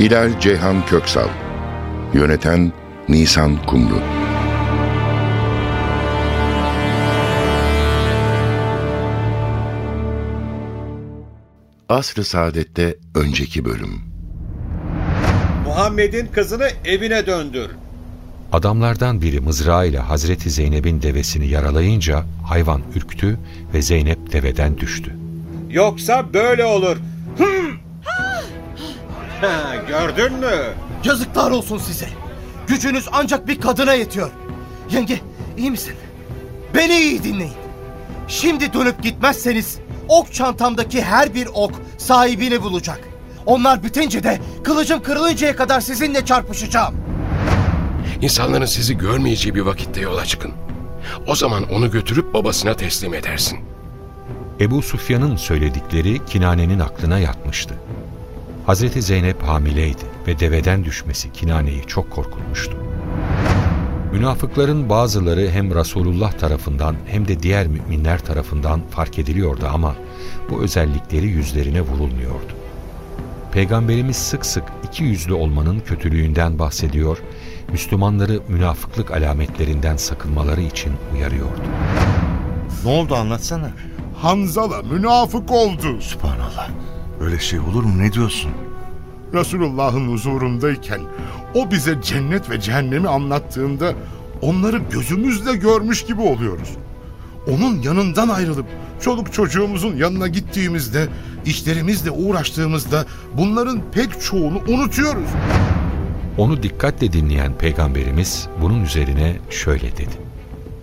Hilal Ceyhan Köksal Yöneten Nisan Kumru Asr-ı Saadet'te önceki bölüm Muhammed'in kızını evine döndür. Adamlardan biri mızrağıyla Hazreti Zeynep'in devesini yaralayınca hayvan ürktü ve Zeynep deveden düştü. Yoksa böyle olur. Hım! Ha, gördün mü? Yazıklar olsun size. Gücünüz ancak bir kadına yetiyor. Yenge iyi misin? Beni iyi dinleyin. Şimdi dönüp gitmezseniz ok çantamdaki her bir ok sahibini bulacak. Onlar bitince de kılıcım kırılıncaya kadar sizinle çarpışacağım. İnsanların sizi görmeyeceği bir vakitte yola çıkın. O zaman onu götürüp babasına teslim edersin. Ebu Sufyan'ın söyledikleri Kinane'nin aklına yatmıştı. Hazreti Zeynep hamileydi ve deveden düşmesi Kinane'yi çok korkutmuştu. Münafıkların bazıları hem Resulullah tarafından hem de diğer müminler tarafından fark ediliyordu ama bu özellikleri yüzlerine vurulmuyordu. Peygamberimiz sık sık iki yüzlü olmanın kötülüğünden bahsediyor, Müslümanları münafıklık alametlerinden sakınmaları için uyarıyordu. Ne oldu anlatsana. Hanzala münafık oldu. Subhanallah. Öyle şey olur mu ne diyorsun? Resulullah'ın huzurundayken o bize cennet ve cehennemi anlattığında onları gözümüzle görmüş gibi oluyoruz. Onun yanından ayrılıp çoluk çocuğumuzun yanına gittiğimizde, işlerimizle uğraştığımızda bunların pek çoğunu unutuyoruz. Onu dikkatle dinleyen Peygamberimiz bunun üzerine şöyle dedi.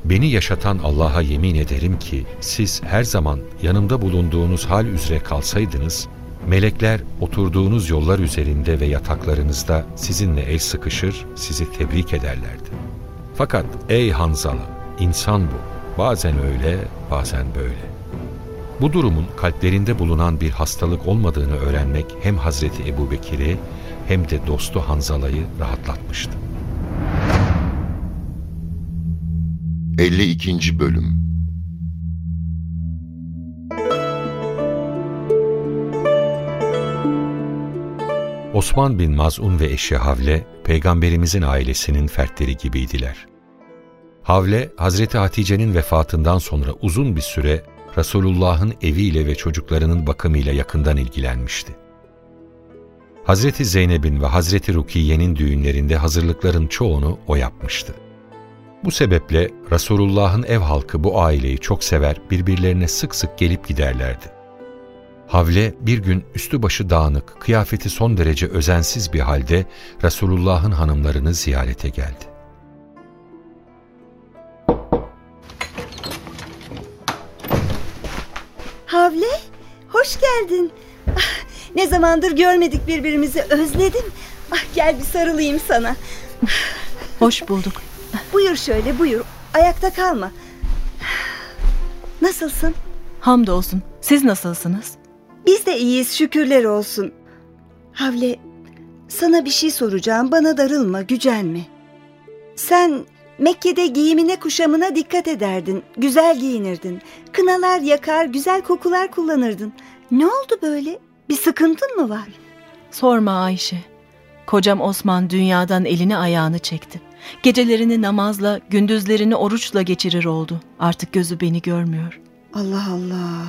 Beni yaşatan Allah'a yemin ederim ki siz her zaman yanımda bulunduğunuz hal üzere kalsaydınız, melekler oturduğunuz yollar üzerinde ve yataklarınızda sizinle el sıkışır, sizi tebrik ederlerdi. Fakat ey Hanzala, insan bu. Bazen öyle, bazen böyle. Bu durumun kalplerinde bulunan bir hastalık olmadığını öğrenmek hem Hazreti Ebu Bekir'i hem de dostu Hanzala'yı rahatlatmıştı. 52. Bölüm Osman bin Maz'un ve eşi Havle, Peygamberimizin ailesinin fertleri gibiydiler. Havle, Hazreti Hatice'nin vefatından sonra uzun bir süre Resulullah'ın eviyle ve çocuklarının bakımıyla yakından ilgilenmişti. Hazreti Zeynep'in ve Hazreti Rukiye'nin düğünlerinde hazırlıkların çoğunu o yapmıştı. Bu sebeple Resulullah'ın ev halkı bu aileyi çok sever, birbirlerine sık sık gelip giderlerdi. Havle bir gün üstü başı dağınık, kıyafeti son derece özensiz bir halde Resulullah'ın hanımlarını ziyarete geldi. Havle, hoş geldin. Ah, ne zamandır görmedik birbirimizi, özledim. Ah, gel bir sarılayım sana. Hoş bulduk. Buyur şöyle, buyur. Ayakta kalma. Nasılsın? Hamdolsun. Siz nasılsınız? Biz de iyiyiz, şükürler olsun. Havle, sana bir şey soracağım, bana darılma, gücenme. Sen Mekke'de giyimine kuşamına dikkat ederdin, güzel giyinirdin. Kınalar yakar, güzel kokular kullanırdın. Ne oldu böyle? Bir sıkıntın mı var? Sorma Ayşe. Kocam Osman dünyadan elini ayağını çekti. Gecelerini namazla, gündüzlerini oruçla geçirir oldu. Artık gözü beni görmüyor. Allah Allah.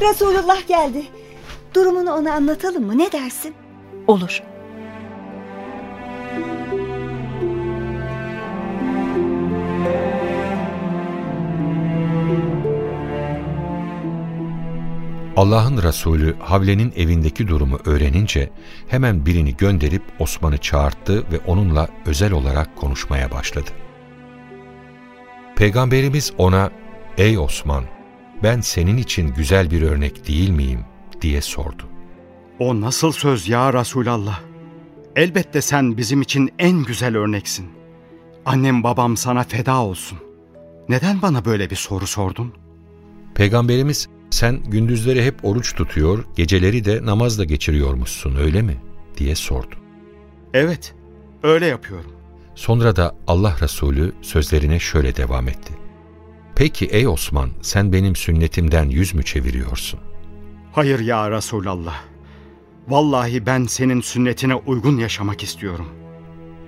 Ah, Resulullah geldi. Durumunu ona anlatalım mı? Ne dersin? Olur. Allah'ın Resulü Havle'nin evindeki durumu öğrenince hemen birini gönderip Osman'ı çağırttı ve onunla özel olarak konuşmaya başladı. Peygamberimiz ona, ''Ey Osman, ben senin için güzel bir örnek değil miyim?'' diye sordu. O nasıl söz ya Resulallah? Elbette sen bizim için en güzel örneksin. Annem babam sana feda olsun. Neden bana böyle bir soru sordun? Peygamberimiz sen gündüzleri hep oruç tutuyor, geceleri de namazla geçiriyormuşsun öyle mi? diye sordu. Evet, öyle yapıyorum. Sonra da Allah Resulü sözlerine şöyle devam etti. Peki ey Osman sen benim sünnetimden yüz mü çeviriyorsun? Hayır ya Resulallah. Vallahi ben senin sünnetine uygun yaşamak istiyorum.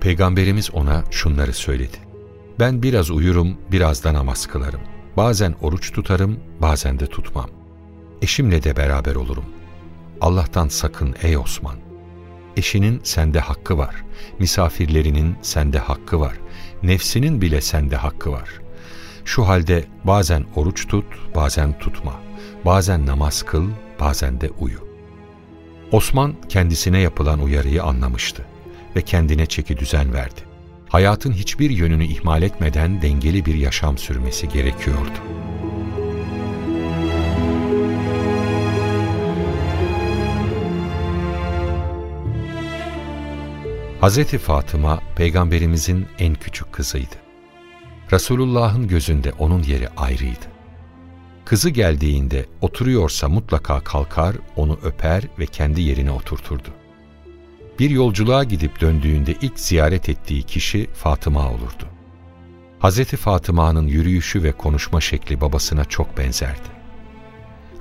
Peygamberimiz ona şunları söyledi. Ben biraz uyurum, biraz da namaz kılarım. Bazen oruç tutarım, bazen de tutmam. Eşimle de beraber olurum. Allah'tan sakın ey Osman. Eşinin sende hakkı var. Misafirlerinin sende hakkı var. Nefsinin bile sende hakkı var. Şu halde bazen oruç tut, bazen tutma. Bazen namaz kıl, bazen de uyu. Osman kendisine yapılan uyarıyı anlamıştı ve kendine çeki düzen verdi. Hayatın hiçbir yönünü ihmal etmeden dengeli bir yaşam sürmesi gerekiyordu. Hazreti Fatıma peygamberimizin en küçük kızıydı. Resulullah'ın gözünde onun yeri ayrıydı. Kızı geldiğinde oturuyorsa mutlaka kalkar, onu öper ve kendi yerine oturturdu. Bir yolculuğa gidip döndüğünde ilk ziyaret ettiği kişi Fatıma olurdu. Hazreti Fatıma'nın yürüyüşü ve konuşma şekli babasına çok benzerdi.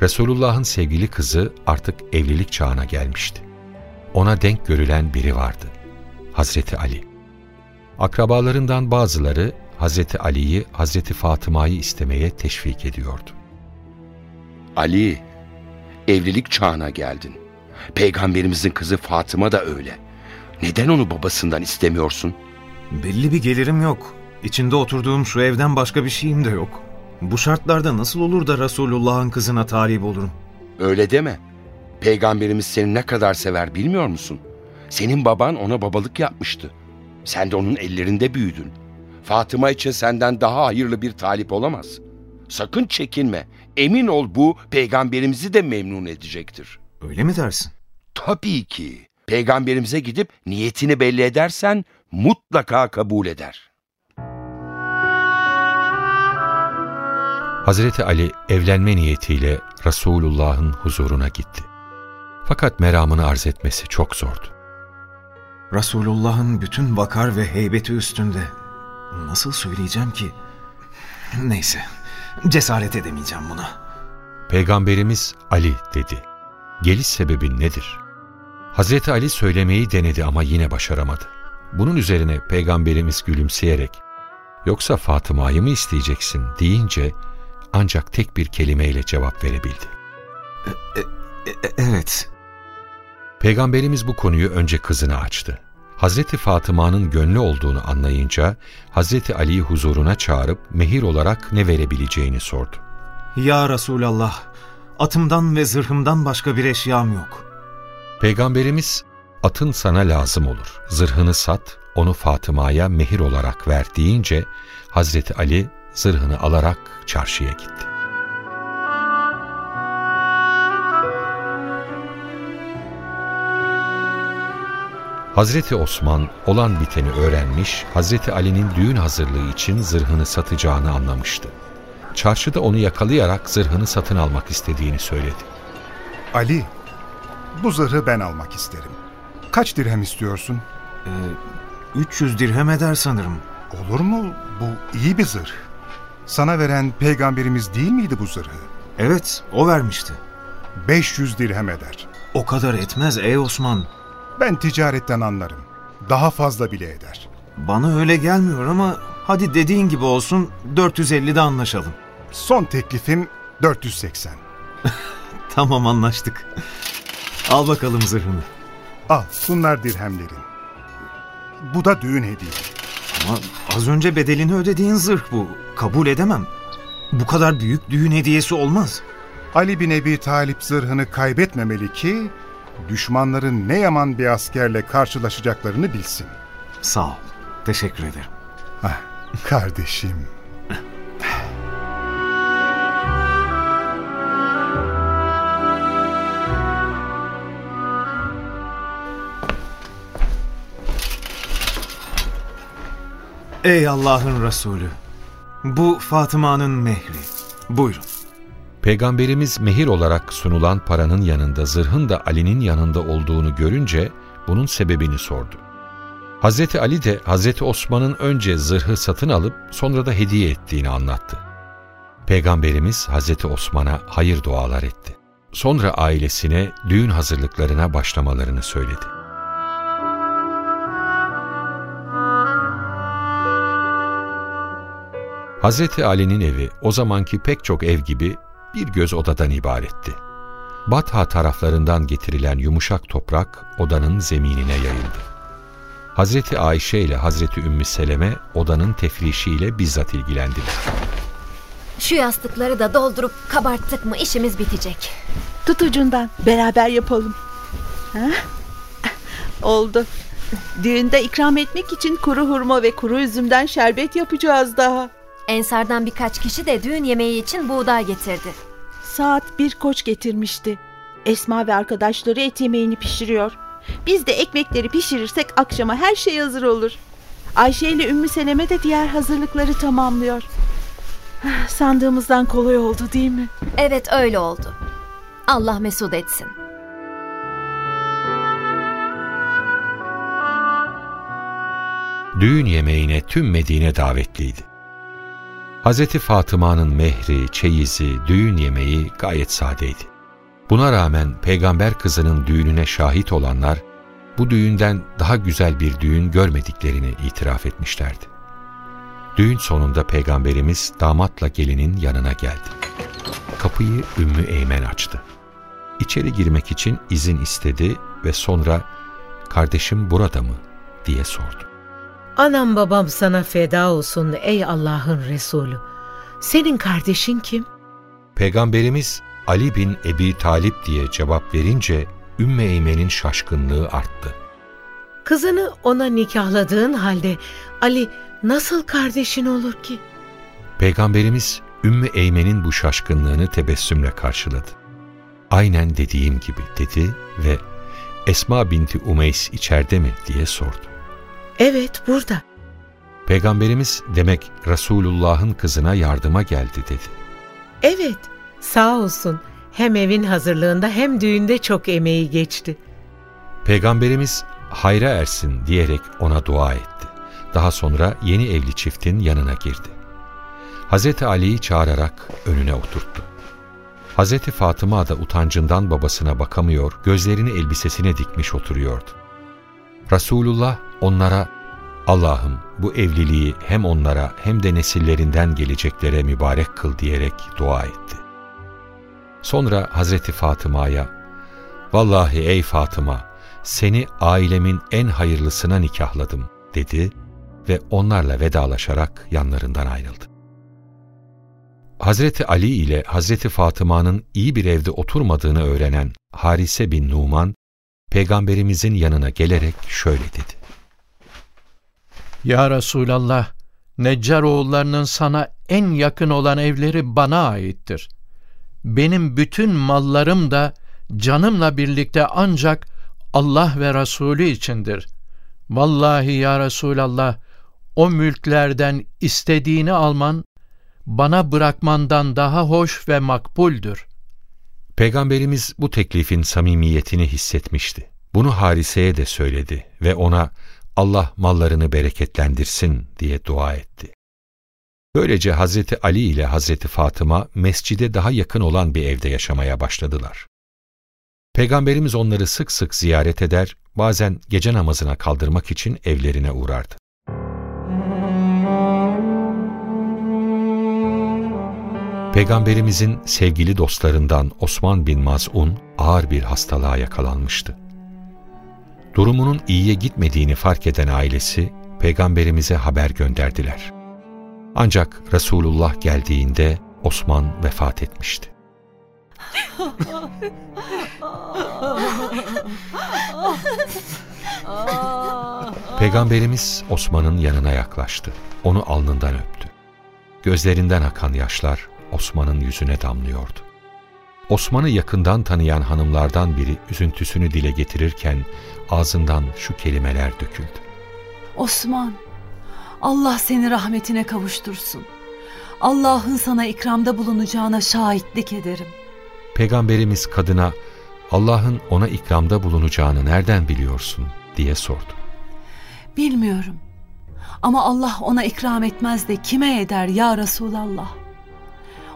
Resulullah'ın sevgili kızı artık evlilik çağına gelmişti. Ona denk görülen biri vardı. Hazreti Ali. Akrabalarından bazıları Hazreti Ali'yi Hazreti Fatıma'yı istemeye teşvik ediyordu. Ali, evlilik çağına geldin. Peygamberimizin kızı Fatıma da öyle. Neden onu babasından istemiyorsun? Belli bir gelirim yok. İçinde oturduğum şu evden başka bir şeyim de yok. Bu şartlarda nasıl olur da Resulullah'ın kızına talip olurum? Öyle deme. Peygamberimiz seni ne kadar sever bilmiyor musun? Senin baban ona babalık yapmıştı. Sen de onun ellerinde büyüdün. Fatıma için senden daha hayırlı bir talip olamaz. Sakın çekinme. Emin ol bu peygamberimizi de memnun edecektir. Öyle mi dersin? Tabii ki. Peygamberimize gidip niyetini belli edersen mutlaka kabul eder. Hazreti Ali evlenme niyetiyle Resulullah'ın huzuruna gitti. Fakat meramını arz etmesi çok zordu. Resulullah'ın bütün vakar ve heybeti üstünde. Nasıl söyleyeceğim ki? Neyse, cesaret edemeyeceğim buna. Peygamberimiz Ali dedi. Geliş sebebin nedir? Hazreti Ali söylemeyi denedi ama yine başaramadı. Bunun üzerine Peygamberimiz gülümseyerek yoksa Fatıma'yı mı isteyeceksin deyince ancak tek bir kelimeyle cevap verebildi. E, e, e, evet. Peygamberimiz bu konuyu önce kızına açtı. Hazreti Fatıma'nın gönlü olduğunu anlayınca Hazreti Ali'yi huzuruna çağırıp mehir olarak ne verebileceğini sordu. Ya Resulallah, atımdan ve zırhımdan başka bir eşyam yok. Peygamberimiz atın sana lazım olur, zırhını sat, onu Fatıma'ya mehir olarak ver deyince Hazreti Ali zırhını alarak çarşıya gitti. Hazreti Osman olan biteni öğrenmiş, Hazreti Ali'nin düğün hazırlığı için zırhını satacağını anlamıştı. Çarşıda onu yakalayarak zırhını satın almak istediğini söyledi. Ali, bu zırhı ben almak isterim. Kaç dirhem istiyorsun? Ee, 300 dirhem eder sanırım. Olur mu? Bu iyi bir zırh. Sana veren peygamberimiz değil miydi bu zırhı? Evet, o vermişti. 500 dirhem eder. O kadar etmez ey Osman. Ben ticaretten anlarım. Daha fazla bile eder. Bana öyle gelmiyor ama hadi dediğin gibi olsun 450'de anlaşalım. Son teklifim 480. tamam anlaştık. Al bakalım zırhını. Al bunlar dirhemlerin. Bu da düğün hediye. Ama az önce bedelini ödediğin zırh bu. Kabul edemem. Bu kadar büyük düğün hediyesi olmaz. Ali bin Ebi Talip zırhını kaybetmemeli ki düşmanların ne yaman bir askerle karşılaşacaklarını bilsin. Sağ ol. Teşekkür ederim. Ah, kardeşim. Ey Allah'ın Resulü! Bu Fatıma'nın mehri. Buyurun. Peygamberimiz mehir olarak sunulan paranın yanında zırhın da Ali'nin yanında olduğunu görünce bunun sebebini sordu. Hazreti Ali de Hazreti Osman'ın önce zırhı satın alıp sonra da hediye ettiğini anlattı. Peygamberimiz Hazreti Osman'a hayır dualar etti. Sonra ailesine düğün hazırlıklarına başlamalarını söyledi. Hazreti Ali'nin evi o zamanki pek çok ev gibi bir göz odadan ibaretti. Batha taraflarından getirilen yumuşak toprak odanın zeminine yayıldı. Hazreti Ayşe ile Hazreti Ümmü Seleme odanın tefrişiyle bizzat ilgilendiler. Şu yastıkları da doldurup kabarttık mı işimiz bitecek. Tut ucundan beraber yapalım. Ha? Oldu. Düğünde ikram etmek için kuru hurma ve kuru üzümden şerbet yapacağız daha. Ensardan birkaç kişi de düğün yemeği için buğday getirdi. Saat bir koç getirmişti. Esma ve arkadaşları et yemeğini pişiriyor. Biz de ekmekleri pişirirsek akşama her şey hazır olur. Ayşe ile Ümmü Seleme de diğer hazırlıkları tamamlıyor. Sandığımızdan kolay oldu değil mi? Evet öyle oldu. Allah mesut etsin. Düğün yemeğine tüm Medine davetliydi. Hazreti Fatıma'nın mehri, çeyizi, düğün yemeği gayet sadeydi. Buna rağmen peygamber kızının düğününe şahit olanlar bu düğünden daha güzel bir düğün görmediklerini itiraf etmişlerdi. Düğün sonunda peygamberimiz damatla gelinin yanına geldi. Kapıyı Ümmü Eymen açtı. İçeri girmek için izin istedi ve sonra kardeşim burada mı diye sordu. Anam babam sana feda olsun ey Allah'ın Resulü. Senin kardeşin kim? Peygamberimiz Ali bin Ebi Talip diye cevap verince Ümmü Eymen'in şaşkınlığı arttı. Kızını ona nikahladığın halde Ali nasıl kardeşin olur ki? Peygamberimiz Ümmü Eymen'in bu şaşkınlığını tebessümle karşıladı. Aynen dediğim gibi dedi ve Esma binti Umeys içeride mi diye sordu. Evet burada. Peygamberimiz demek Resulullah'ın kızına yardıma geldi dedi. Evet sağ olsun hem evin hazırlığında hem düğünde çok emeği geçti. Peygamberimiz hayra ersin diyerek ona dua etti. Daha sonra yeni evli çiftin yanına girdi. Hazreti Ali'yi çağırarak önüne oturttu. Hazreti Fatıma da utancından babasına bakamıyor, gözlerini elbisesine dikmiş oturuyordu. Resulullah onlara Allah'ım bu evliliği hem onlara hem de nesillerinden geleceklere mübarek kıl diyerek dua etti. Sonra Hazreti Fatıma'ya Vallahi ey Fatıma seni ailemin en hayırlısına nikahladım dedi ve onlarla vedalaşarak yanlarından ayrıldı. Hazreti Ali ile Hazreti Fatıma'nın iyi bir evde oturmadığını öğrenen Harise bin Numan, Peygamberimizin yanına gelerek şöyle dedi. Ya Resulallah, Neccar oğullarının sana en yakın olan evleri bana aittir. Benim bütün mallarım da canımla birlikte ancak Allah ve Resulü içindir. Vallahi ya Resulallah, o mülklerden istediğini alman, bana bırakmandan daha hoş ve makbuldür. Peygamberimiz bu teklifin samimiyetini hissetmişti. Bunu Harise'ye de söyledi ve ona Allah mallarını bereketlendirsin diye dua etti. Böylece Hazreti Ali ile Hazreti Fatıma mescide daha yakın olan bir evde yaşamaya başladılar. Peygamberimiz onları sık sık ziyaret eder, bazen gece namazına kaldırmak için evlerine uğrardı. Peygamberimizin sevgili dostlarından Osman bin Maz'un ağır bir hastalığa yakalanmıştı. Durumunun iyiye gitmediğini fark eden ailesi peygamberimize haber gönderdiler. Ancak Resulullah geldiğinde Osman vefat etmişti. Peygamberimiz Osman'ın yanına yaklaştı. Onu alnından öptü. Gözlerinden akan yaşlar Osman'ın yüzüne damlıyordu. Osman'ı yakından tanıyan hanımlardan biri üzüntüsünü dile getirirken ağzından şu kelimeler döküldü. Osman, Allah seni rahmetine kavuştursun. Allah'ın sana ikramda bulunacağına şahitlik ederim. Peygamberimiz kadına Allah'ın ona ikramda bulunacağını nereden biliyorsun diye sordu. Bilmiyorum. Ama Allah ona ikram etmez de kime eder ya Resulallah?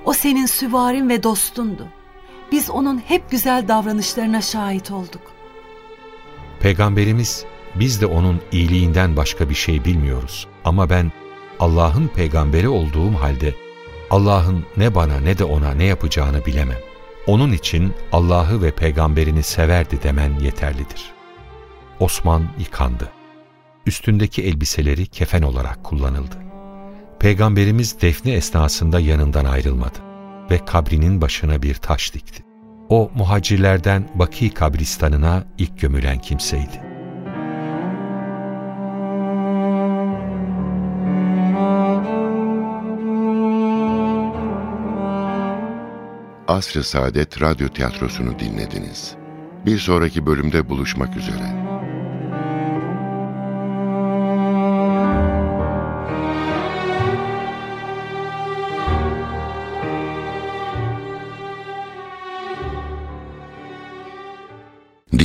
O senin süvarin ve dostundu. Biz onun hep güzel davranışlarına şahit olduk. Peygamberimiz biz de onun iyiliğinden başka bir şey bilmiyoruz. Ama ben Allah'ın peygamberi olduğum halde Allah'ın ne bana ne de ona ne yapacağını bilemem. Onun için Allah'ı ve peygamberini severdi demen yeterlidir. Osman yıkandı. Üstündeki elbiseleri kefen olarak kullanıldı. Peygamberimiz defne esnasında yanından ayrılmadı ve kabrinin başına bir taş dikti. O muhacirlerden Baki kabristanına ilk gömülen kimseydi. Asr-ı Saadet Radyo Tiyatrosu'nu dinlediniz. Bir sonraki bölümde buluşmak üzere.